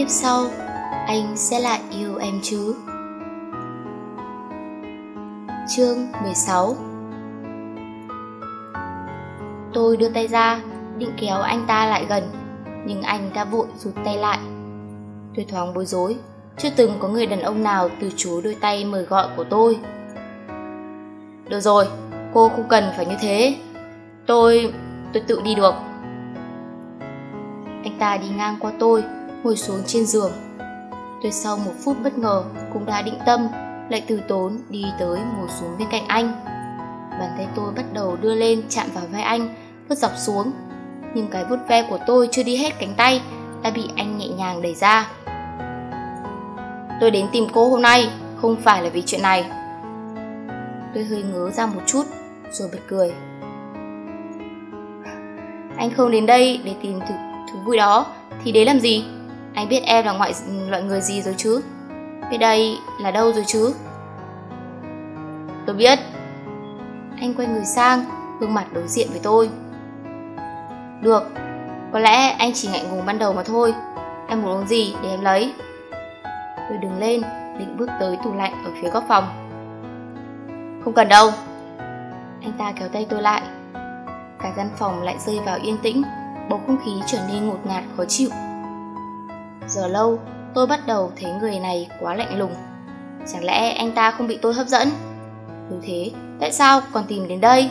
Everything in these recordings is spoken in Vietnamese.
kiếp sau anh sẽ lại yêu em chứ Chương 16 Tôi đưa tay ra, định kéo anh ta lại gần, nhưng anh ta vội rụt tay lại. Tôi thoáng bối rối, chưa từng có người đàn ông nào từ chối đôi tay mời gọi của tôi. Được rồi, cô không cần phải như thế. Tôi... tôi tự đi được. Anh ta đi ngang qua tôi, ngồi xuống trên giường. Tôi sau một phút bất ngờ cũng đã định tâm, lại từ tốn đi tới ngồi xuống bên cạnh anh. Bàn tay tôi bắt đầu đưa lên chạm vào vai anh, vứt dọc xuống. Nhưng cái vuốt ve của tôi chưa đi hết cánh tay, đã bị anh nhẹ nhàng đẩy ra. Tôi đến tìm cô hôm nay, không phải là vì chuyện này. Tôi hơi ngớ ra một chút, rồi bật cười. Anh không đến đây để tìm thú, thú vui đó, thì đến làm gì? Anh biết em là ngoại loại người gì rồi chứ? Biết đây là đâu rồi chứ? Tôi biết. Anh quay người sang, gương mặt đối diện với tôi. Được, có lẽ anh chỉ ngại ngùng ban đầu mà thôi. Em muốn uống gì để em lấy? Tôi đứng lên, định bước tới tủ lạnh ở phía góc phòng. Không cần đâu. Anh ta kéo tay tôi lại. Cả căn phòng lại rơi vào yên tĩnh, bầu không khí trở nên ngột ngạt khó chịu. Giờ lâu, tôi bắt đầu thấy người này quá lạnh lùng. Chẳng lẽ anh ta không bị tôi hấp dẫn? Nếu thế, tại sao còn tìm đến đây?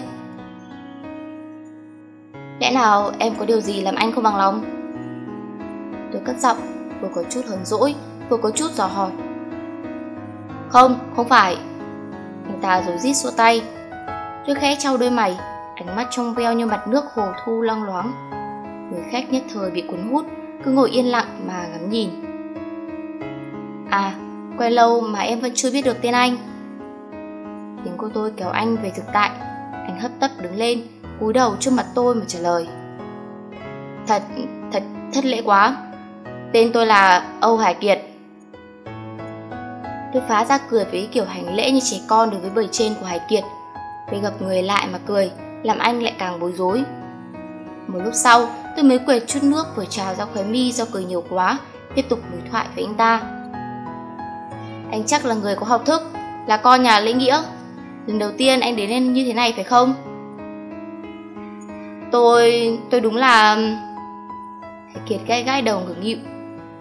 Lẽ nào em có điều gì làm anh không bằng lòng? Tôi cất giọng, vừa có chút hờn dỗi, vừa có chút dò hỏi. Không, không phải. Anh ta rồi rít xua tay. Tôi khẽ trao đôi mày, ánh mắt trong veo như mặt nước hồ thu loang loáng. Người khách nhất thời bị cuốn hút, cứ ngồi yên lặng mà ngắm nhìn. À, quen lâu mà em vẫn chưa biết được tên anh. Tiếng cô tôi kéo anh về thực tại, anh hấp tấp đứng lên, cúi đầu trước mặt tôi mà trả lời. Thật, thật, thất lễ quá. Tên tôi là Âu Hải Kiệt. Tôi phá ra cười với kiểu hành lễ như trẻ con đối với bầy trên của Hải Kiệt. Tôi gặp người lại mà cười, làm anh lại càng bối rối. Một lúc sau, tôi mới quệt chút nước vừa trào ra khóe mi do cười nhiều quá, tiếp tục đối thoại với anh ta. Anh chắc là người có học thức, là con nhà lễ nghĩa. Lần đầu tiên anh đến lên như thế này phải không? Tôi... tôi đúng là... Thầy Kiệt gai gai đầu ngừng nghịu.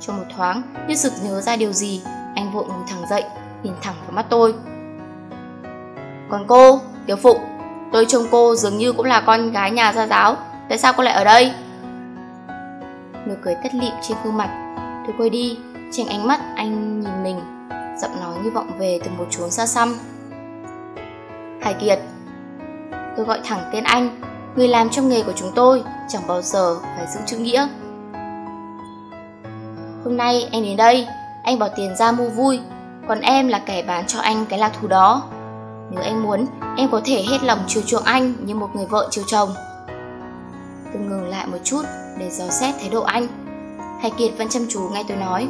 Trong một thoáng, như sực nhớ ra điều gì, anh vội ngồi thẳng dậy, nhìn thẳng vào mắt tôi. Còn cô, Tiểu Phụ, tôi trông cô dường như cũng là con gái nhà gia giáo, tại sao cô lại ở đây? Nụ cười tất lịm trên gương mặt, tôi quay đi, tránh ánh mắt anh nhìn mình, giọng nói như vọng về từ một chốn xa xăm. Hải Kiệt, tôi gọi thẳng tên anh, người làm trong nghề của chúng tôi chẳng bao giờ phải giữ chữ nghĩa. Hôm nay anh đến đây, anh bỏ tiền ra mua vui, còn em là kẻ bán cho anh cái lạc thú đó. Nếu anh muốn, em có thể hết lòng chiều chuộng anh như một người vợ chiều chồng. Tôi ngừng lại một chút để dò xét thái độ anh. Hải Kiệt vẫn chăm chú nghe tôi nói.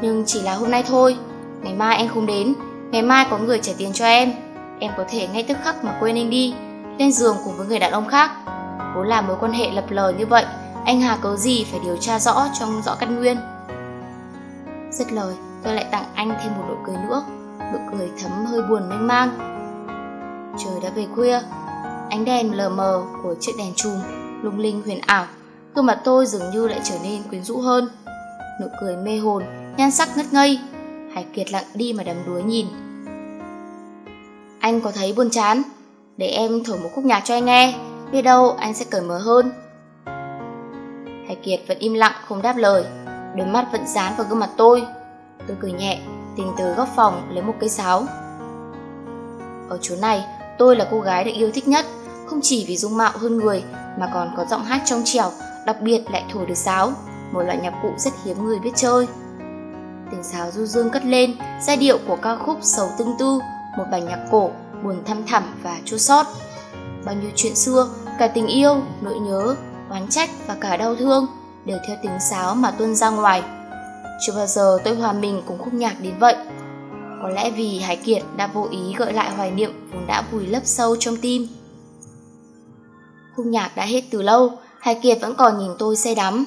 Nhưng chỉ là hôm nay thôi, ngày mai anh không đến, ngày mai có người trả tiền cho em. Em có thể ngay tức khắc mà quên anh đi, lên giường cùng với người đàn ông khác. Vốn là mối quan hệ lập lờ như vậy, anh Hà cớ gì phải điều tra rõ trong rõ căn nguyên. Dứt lời, tôi lại tặng anh thêm một nụ cười nữa, nụ cười thấm hơi buồn mênh mang. Trời đã về khuya, ánh đèn lờ mờ của chiếc đèn chùm lung linh huyền ảo, gương mặt tôi dường như lại trở nên quyến rũ hơn. Nụ cười mê hồn, nhan sắc ngất ngây, Hải Kiệt lặng đi mà đắm đuối nhìn. Anh có thấy buồn chán? Để em thổi một khúc nhạc cho anh nghe, biết đâu anh sẽ cởi mở hơn. Hải Kiệt vẫn im lặng không đáp lời, đôi mắt vẫn dán vào gương mặt tôi. Tôi cười nhẹ, tìm tới góc phòng lấy một cây sáo. Ở chỗ này, tôi là cô gái được yêu thích nhất, không chỉ vì dung mạo hơn người mà còn có giọng hát trong trẻo, đặc biệt lại thổi được sáo, một loại nhạc cụ rất hiếm người biết chơi. Tiếng sáo du dương cất lên, giai điệu của ca khúc sầu tương tư, một bài nhạc cổ, buồn thăm thẳm và chua xót. Bao nhiêu chuyện xưa, cả tình yêu, nỗi nhớ, oán trách và cả đau thương đều theo tiếng sáo mà tuôn ra ngoài. Chưa bao giờ tôi hòa mình cùng khúc nhạc đến vậy. Có lẽ vì Hải Kiệt đã vô ý gợi lại hoài niệm vốn đã vùi lấp sâu trong tim. Khung nhạc đã hết từ lâu, Hải Kiệt vẫn còn nhìn tôi say đắm.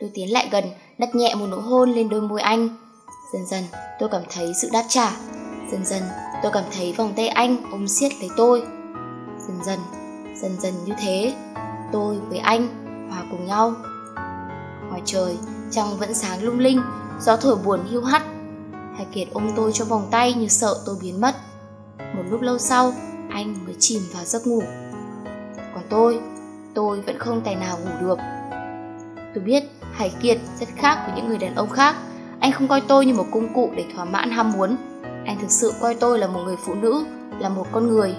Tôi tiến lại gần, đặt nhẹ một nụ hôn lên đôi môi anh. Dần dần, tôi cảm thấy sự đáp trả. Dần dần, tôi cảm thấy vòng tay anh ôm siết lấy tôi. Dần dần, dần dần như thế, tôi với anh hòa cùng nhau. Ngoài trời, trăng vẫn sáng lung linh, gió thổi buồn hiu hắt. Hải Kiệt ôm tôi trong vòng tay như sợ tôi biến mất. Một lúc lâu sau, anh mới chìm vào giấc ngủ. Còn tôi, tôi vẫn không tài nào ngủ được. Tôi biết Hải Kiệt rất khác với những người đàn ông khác. Anh không coi tôi như một công cụ để thỏa mãn ham muốn. Anh thực sự coi tôi là một người phụ nữ, là một con người.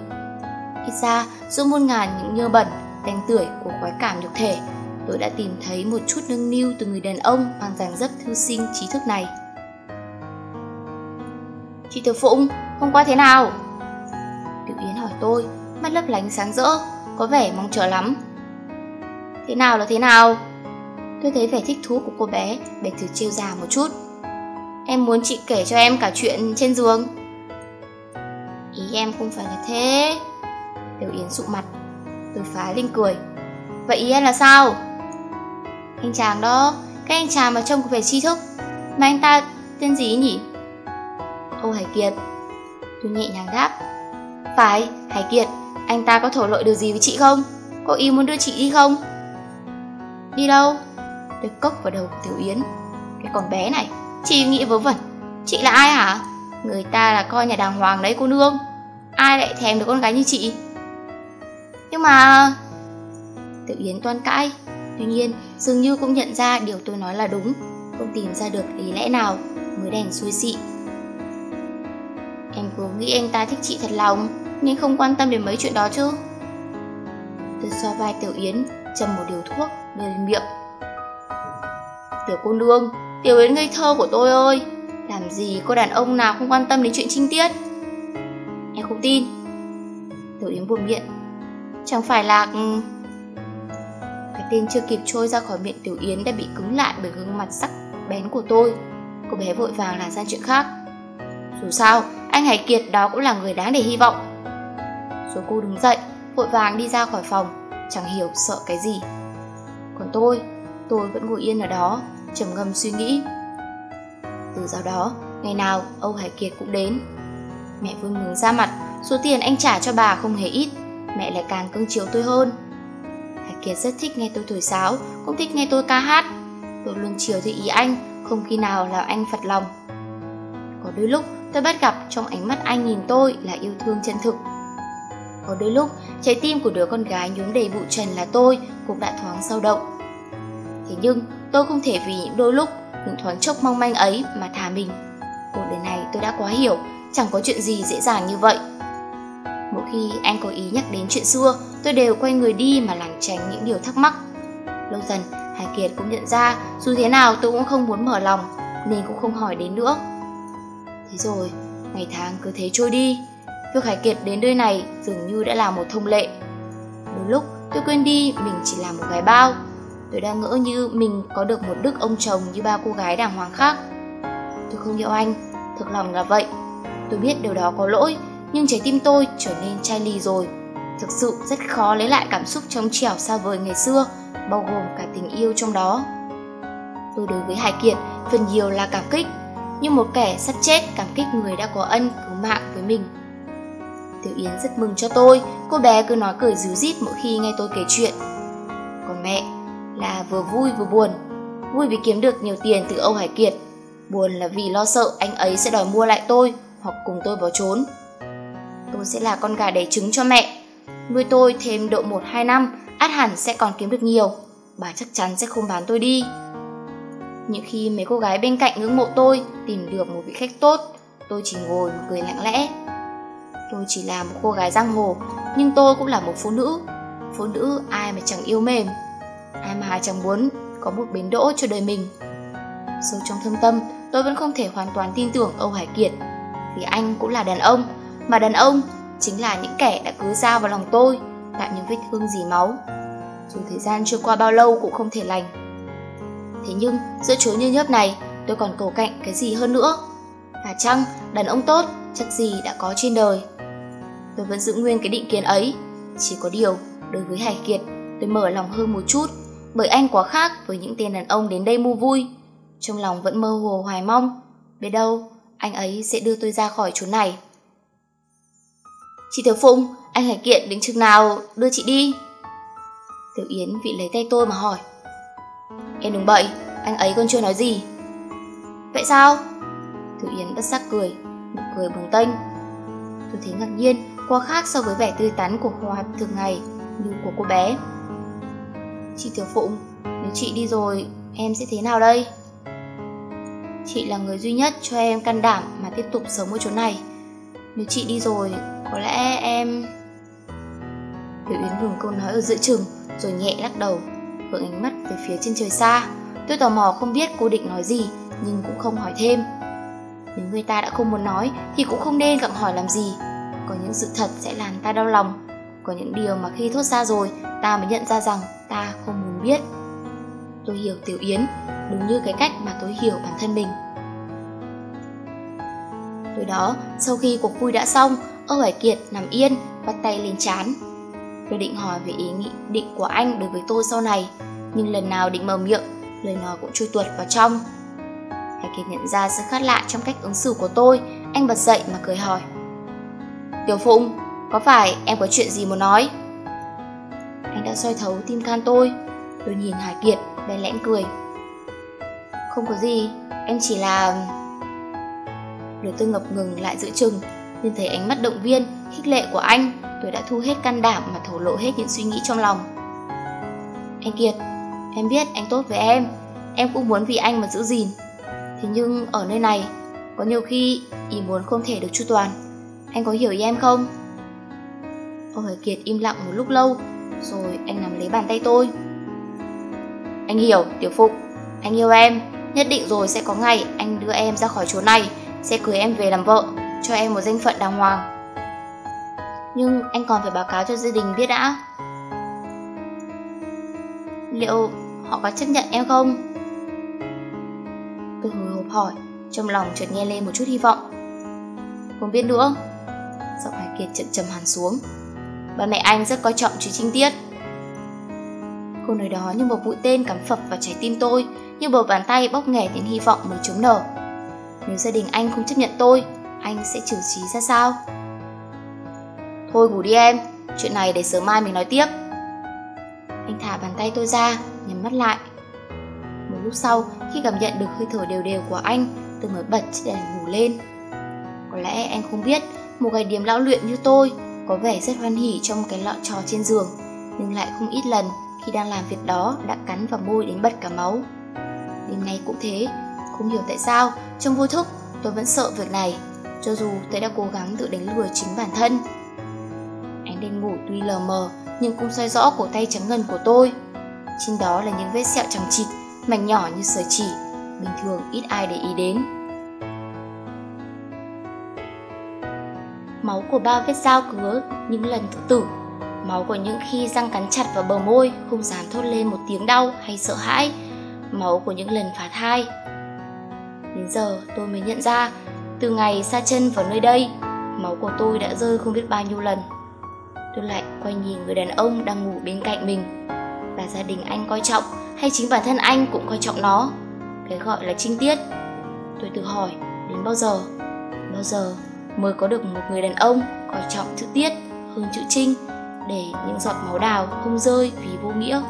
Ít ra, giữa muôn ngàn những nhơ bẩn, đánh tưởi của khoái cảm nhục thể, tôi đã tìm thấy một chút nâng niu từ người đàn ông mang dáng dấp thư sinh trí thức này. Chị Tiểu Phụng, hôm qua thế nào? Tiểu Yến hỏi tôi, mắt lấp lánh sáng rỡ, có vẻ mong chờ lắm. Thế nào là thế nào? Tôi thấy vẻ thích thú của cô bé, bề thử trêu già một chút. Em muốn chị kể cho em cả chuyện trên giường. Ý em không phải là thế. Tiểu Yến sụ mặt. Tôi phá lên cười. Vậy ý em là sao? Anh chàng đó, cái anh chàng mà trông có vẻ tri thức. Mà anh ta tên gì nhỉ? Âu Hải Kiệt. Tôi nhẹ nhàng đáp. Phải, Hải Kiệt, anh ta có thổ lộ điều gì với chị không? cô ý muốn đưa chị đi không? Đi đâu? Tôi cốc vào đầu Tiểu Yến Cái con bé này, Chị nghĩ vớ vẩn Chị là ai hả? Người ta là coi nhà đàng hoàng đấy, cô nương Ai lại thèm được con gái như chị Nhưng mà Tiểu Yến toan cãi Tuy nhiên, dường như cũng nhận ra điều tôi nói là đúng Không tìm ra được lý lẽ nào Mới đành xuôi xị Em cứ nghĩ anh ta thích chị thật lòng nên không quan tâm đến mấy chuyện đó chứ? Tôi xoa vai Tiểu Yến Châm một điều thuốc đưa lên miệng. Tiểu cô nương, tiểu yến ngây thơ của tôi ơi. Làm gì có đàn ông nào không quan tâm đến chuyện trinh tiết? Em không tin. Tiểu yến buồn miệng. Chẳng phải là... Ừ, cái tên chưa kịp trôi ra khỏi miệng Tiểu Yến đã bị cứng lại bởi gương mặt sắc bén của tôi. Cô bé vội vàng làm ra chuyện khác. Dù sao, anh Hải Kiệt đó cũng là người đáng để hy vọng. Rồi cô đứng dậy, vội vàng đi ra khỏi phòng Chẳng hiểu sợ cái gì. Còn tôi, tôi vẫn ngồi yên ở đó trầm ngâm suy nghĩ. Từ sau đó ngày nào âu hải kiệt cũng đến. Mẹ vui mừng ra mặt số tiền anh trả cho bà không hề ít mẹ lại càng cưng chiều tôi hơn. Hải kiệt rất thích nghe tôi thổi sáo cũng thích nghe tôi ca hát. Tôi luôn chiều theo ý anh không khi nào làm anh phật lòng. Có đôi lúc tôi bắt gặp trong ánh mắt anh nhìn tôi là yêu thương chân thực có đôi lúc, trái tim của đứa con gái nhuốm đầy bụi trần là tôi, cũng đã thoáng sâu động. Thế nhưng, tôi không thể vì những đôi lúc, những thoáng chốc mong manh ấy mà thả mình. Cuộc đời này tôi đã quá hiểu, Chẳng có chuyện gì dễ dàng như vậy. Mỗi khi anh có ý nhắc đến chuyện xưa, Tôi đều quay người đi mà lảng tránh những điều thắc mắc. Lâu dần, Hải Kiệt cũng nhận ra Dù thế nào tôi cũng không muốn mở lòng, Nên cũng không hỏi đến nữa. Thế rồi, Ngày tháng cứ thế trôi đi. Việc Hải Kiệt đến nơi này dường như đã là một thông lệ Đôi lúc tôi quên đi mình chỉ là một gái bao Tôi đang ngỡ như mình có được một đức ông chồng như ba cô gái đàng hoàng khác. Tôi không yêu anh, thực lòng là vậy. Tôi biết điều đó có lỗi, nhưng trái tim tôi trở nên chai lì rồi. Thực sự rất khó lấy lại cảm xúc trong trẻo xa vời ngày xưa, bao gồm cả tình yêu trong đó. Tôi đối với Hải Kiệt phần nhiều là cảm kích, như một kẻ sắp chết cảm kích người đã có ân cứu mạng với mình. Tiểu Yến rất mừng cho tôi, cô bé cứ nói cười ríu rít mỗi khi nghe tôi kể chuyện. Còn mẹ, là vừa vui vừa buồn. Vui vì kiếm được nhiều tiền từ Âu Hải Kiệt, buồn là vì lo sợ anh ấy sẽ đòi mua lại tôi hoặc cùng tôi bỏ trốn. Tôi sẽ là con gà đẻ trứng cho mẹ. Nuôi tôi thêm độ 1-2 năm, át hẳn sẽ còn kiếm được nhiều. Bà chắc chắn sẽ không bán tôi đi. Những khi mấy cô gái bên cạnh ngưỡng mộ tôi tìm được một vị khách tốt, tôi chỉ ngồi cười lặng lẽ. Tôi chỉ là một cô gái giang hồ, nhưng tôi cũng là một phụ nữ. Phụ nữ ai mà chẳng yêu mềm ai mà chẳng muốn có một bến đỗ cho đời mình. Sâu trong thâm tâm, tôi vẫn không thể hoàn toàn tin tưởng Âu Hải Kiệt, vì anh cũng là đàn ông, mà đàn ông chính là những kẻ đã cứ dao vào lòng tôi, tạo những vết thương dì máu. Dù thời gian trôi qua bao lâu cũng không thể lành. Thế nhưng, giữa chốn như nhớp này, tôi còn cầu cạnh cái gì hơn nữa. Và chăng, đàn ông tốt, chắc gì đã có trên đời. Tôi vẫn giữ nguyên cái định kiến ấy, chỉ có điều, đối với Hải Kiệt, tôi mở lòng hơn một chút bởi anh quá khác với những tên đàn ông đến đây mua vui. trong lòng vẫn mơ hồ hoài mong. Biết đâu, anh ấy sẽ đưa tôi ra khỏi chỗ này. Chị Tiểu Phụng, anh Hải Kiện đến chừng nào đưa chị đi? Tiểu Yến vị lấy tay tôi mà hỏi. Em đừng bậy, anh ấy còn chưa nói gì. Vậy sao? Tiểu Yến bất giác cười, nụ cười bồng tênh. Tôi thấy ngạc nhiên, quá khác so với vẻ tươi tắn của Hoa thường ngày như của cô bé. Chị Tiểu Phụng, nếu chị đi rồi, em sẽ thế nào đây? Chị là người duy nhất cho em can đảm mà tiếp tục sống ở chỗ này. Nếu chị đi rồi, có lẽ em... Tiểu Yến ngừng câu nói ở giữa chừng, rồi nhẹ lắc đầu, hướng ánh mắt về phía trên trời xa. Tôi tò mò không biết cô định nói gì, nhưng cũng không hỏi thêm. Nếu người ta đã không muốn nói thì cũng không nên gặng hỏi làm gì. Có những sự thật sẽ làm ta đau lòng. Có những điều mà khi thốt ra rồi, ta mới nhận ra rằng ta không muốn biết. Tôi hiểu Tiểu Yến, đúng như cái cách mà tôi hiểu bản thân mình. Tối đó, sau khi cuộc vui đã xong, Âu Hải Kiệt nằm yên, bắt tay lên chán. Tôi định hỏi về ý nghĩ định của anh đối với tôi sau này, nhưng lần nào định mở miệng, lời nói cũng trôi tuột vào trong. Hải Kiệt nhận ra sự khác lạ trong cách ứng xử của tôi, anh bật dậy mà cười hỏi. Tiểu Phụng, có phải em có chuyện gì muốn nói? Anh đã soi thấu tim can tôi, tôi nhìn Hải Kiệt, bèn lẽn cười. Không có gì, em chỉ là... Rồi tôi ngập ngừng lại giữa chừng, nhưng thấy ánh mắt động viên, khích lệ của anh, tôi đã thu hết can đảm mà thổ lộ hết những suy nghĩ trong lòng. Anh Kiệt, em biết anh tốt với em, em cũng muốn vì anh mà giữ gìn. Thế nhưng ở nơi này, có nhiều khi ý muốn không thể được chu toàn. Anh có hiểu ý em không? Ôi Kiệt im lặng một lúc lâu, rồi anh nắm lấy bàn tay tôi. Anh hiểu, Tiểu Phục anh yêu em, nhất định rồi sẽ có ngày anh đưa em ra khỏi chỗ này, sẽ cưới em về làm vợ, cho em một danh phận đàng hoàng. Nhưng anh còn phải báo cáo cho gia đình biết đã. Liệu họ có chấp nhận em không? Tôi hồi hộp hỏi, trong lòng chợt nghe lên một chút hy vọng. Không biết nữa. Giọng Hải Kiệt chậm trầm hẳn xuống. Ba mẹ anh rất coi trọng chú Trinh Tiết. Câu nói đó như một mũi tên cắm phập vào trái tim tôi, như bờ bàn tay bóc nghẻ tiếng hy vọng mới chống nở. Nếu gia đình anh không chấp nhận tôi, anh sẽ trừ trí ra sao? Thôi ngủ đi em, chuyện này để sớm mai mình nói tiếp. Anh thả bàn tay tôi ra, nhắm mắt lại. Một lúc sau, khi cảm nhận được hơi thở đều đều của anh, tôi mới bật đèn ngủ lên. Có lẽ anh không biết, một gái điếm lão luyện như tôi có vẻ rất hoan hỉ trong cái lọ trò trên giường, nhưng lại không ít lần khi đang làm việc đó đã cắn vào môi đến bật cả máu. Đêm nay cũng thế, không hiểu tại sao, trong vô thức tôi vẫn sợ việc này, cho dù tôi đã cố gắng tự đánh lừa chính bản thân. Ánh đèn ngủ tuy lờ mờ, nhưng cũng soi rõ cổ tay trắng ngần của tôi. Trên đó là những vết sẹo chẳng chịt, mảnh nhỏ như sợi chỉ, bình thường ít ai để ý đến. Máu của bao vết dao cứa những lần tự tử. Máu của những khi răng cắn chặt vào bờ môi Không dám thốt lên một tiếng đau hay sợ hãi. Máu của những lần phá thai. Đến giờ tôi mới nhận ra, Từ ngày xa chân vào nơi đây, Máu của tôi đã rơi không biết bao nhiêu lần. Tôi lại quay nhìn người đàn ông đang ngủ bên cạnh mình. Là gia đình anh coi trọng Hay chính bản thân anh cũng coi trọng nó? Cái gọi là trinh tiết. Tôi tự hỏi, đến bao giờ? Bao giờ mới có được một người đàn ông coi trọng chữ tiết hơn chữ trinh để những giọt máu đào không rơi vì vô nghĩa.